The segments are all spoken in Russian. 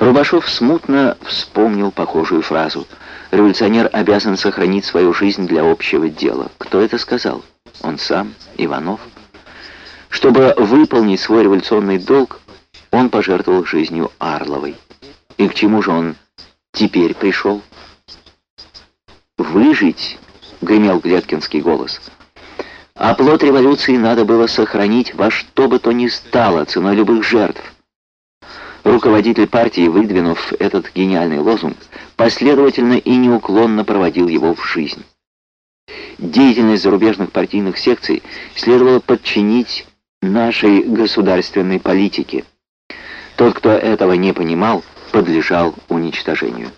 Рубашов смутно вспомнил похожую фразу. «Революционер обязан сохранить свою жизнь для общего дела». Кто это сказал? Он сам? Иванов? Чтобы выполнить свой революционный долг, он пожертвовал жизнью Арловой. И к чему же он теперь пришел? «Выжить!» — гремел Глеткинский голос. «А плод революции надо было сохранить во что бы то ни стало, ценой любых жертв». Руководитель партии, выдвинув этот гениальный лозунг, последовательно и неуклонно проводил его в жизнь. Деятельность зарубежных партийных секций следовало подчинить нашей государственной политике. Тот, кто этого не понимал, подлежал уничтожению.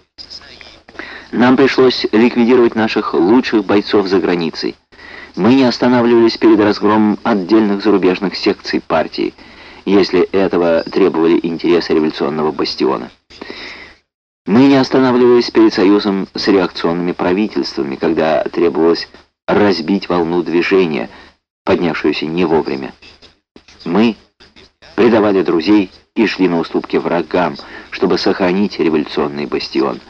Нам пришлось ликвидировать наших лучших бойцов за границей. Мы не останавливались перед разгромом отдельных зарубежных секций партии – если этого требовали интересы революционного бастиона. Мы не останавливались перед союзом с реакционными правительствами, когда требовалось разбить волну движения, поднявшуюся не вовремя. Мы предавали друзей и шли на уступки врагам, чтобы сохранить революционный бастион.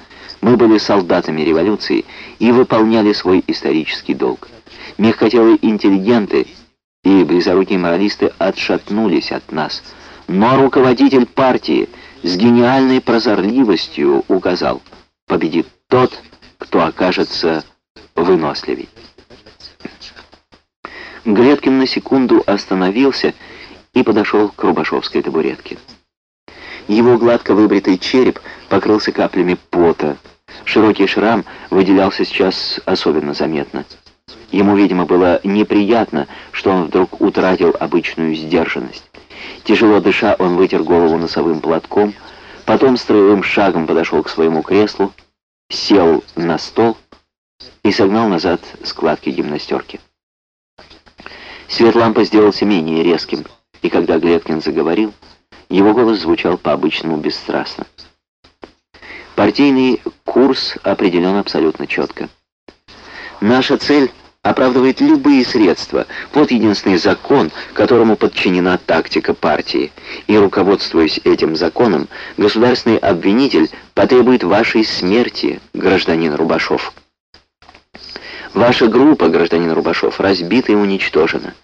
Мы были солдатами революции и выполняли свой исторический долг. Мягкотелые интеллигенты и близорукие моралисты отшатнулись от нас. Но руководитель партии с гениальной прозорливостью указал, победит тот, кто окажется выносливей. Глеткин на секунду остановился и подошел к Рубашовской табуретке. Его гладко выбритый череп покрылся каплями пота. Широкий шрам выделялся сейчас особенно заметно. Ему, видимо, было неприятно, что он вдруг утратил обычную сдержанность. Тяжело дыша, он вытер голову носовым платком, потом строевым шагом подошел к своему креслу, сел на стол и согнал назад складки гимнастерки. Свет лампы сделался менее резким, и когда Глеткин заговорил, его голос звучал по-обычному бесстрастно. Партийный курс определен абсолютно четко. Наша цель оправдывает любые средства. Вот единственный закон, которому подчинена тактика партии. И руководствуясь этим законом, государственный обвинитель потребует вашей смерти, гражданин Рубашов. Ваша группа, гражданин Рубашов, разбита и уничтожена.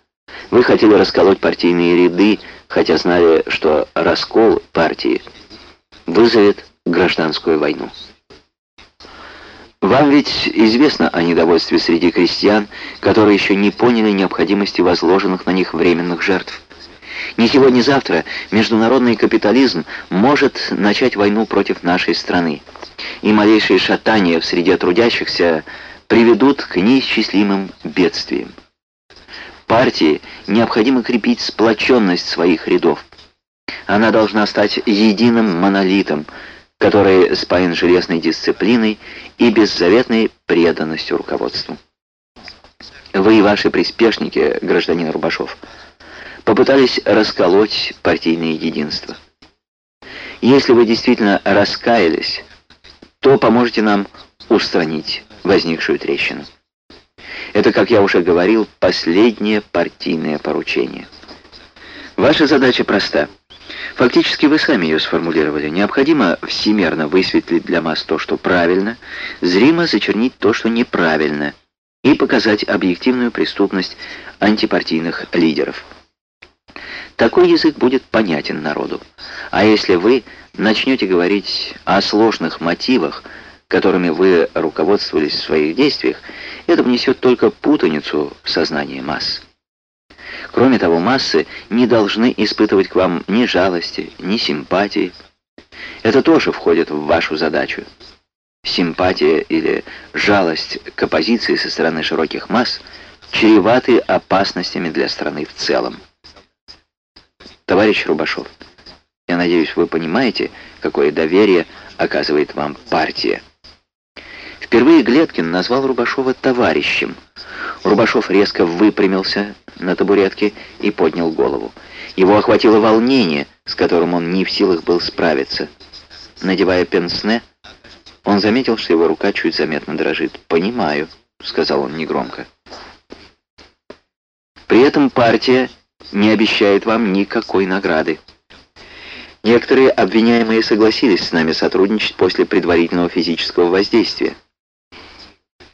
Вы хотели расколоть партийные ряды, хотя знали, что раскол партии вызовет гражданскую войну. Вам ведь известно о недовольстве среди крестьян, которые еще не поняли необходимости возложенных на них временных жертв. Ни сегодня, ни завтра международный капитализм может начать войну против нашей страны, и малейшие шатания в среде трудящихся приведут к неисчислимым бедствиям. Партии необходимо крепить сплоченность своих рядов. Она должна стать единым монолитом, который спаян железной дисциплиной и беззаветной преданностью руководству. Вы и ваши приспешники, гражданин Рубашов, попытались расколоть партийное единство. Если вы действительно раскаялись, то поможете нам устранить возникшую трещину. Это, как я уже говорил, последнее партийное поручение. Ваша задача проста — Фактически вы сами ее сформулировали. Необходимо всемерно высветлить для масс то, что правильно, зримо зачернить то, что неправильно, и показать объективную преступность антипартийных лидеров. Такой язык будет понятен народу. А если вы начнете говорить о сложных мотивах, которыми вы руководствовались в своих действиях, это внесет только путаницу в сознание масс. Кроме того, массы не должны испытывать к вам ни жалости, ни симпатии. Это тоже входит в вашу задачу. Симпатия или жалость к оппозиции со стороны широких масс чреваты опасностями для страны в целом. Товарищ Рубашов, я надеюсь, вы понимаете, какое доверие оказывает вам партия. Впервые Глеткин назвал Рубашова товарищем. Рубашов резко выпрямился на табуретке и поднял голову. Его охватило волнение, с которым он не в силах был справиться. Надевая пенсне, он заметил, что его рука чуть заметно дрожит. «Понимаю», — сказал он негромко. «При этом партия не обещает вам никакой награды. Некоторые обвиняемые согласились с нами сотрудничать после предварительного физического воздействия.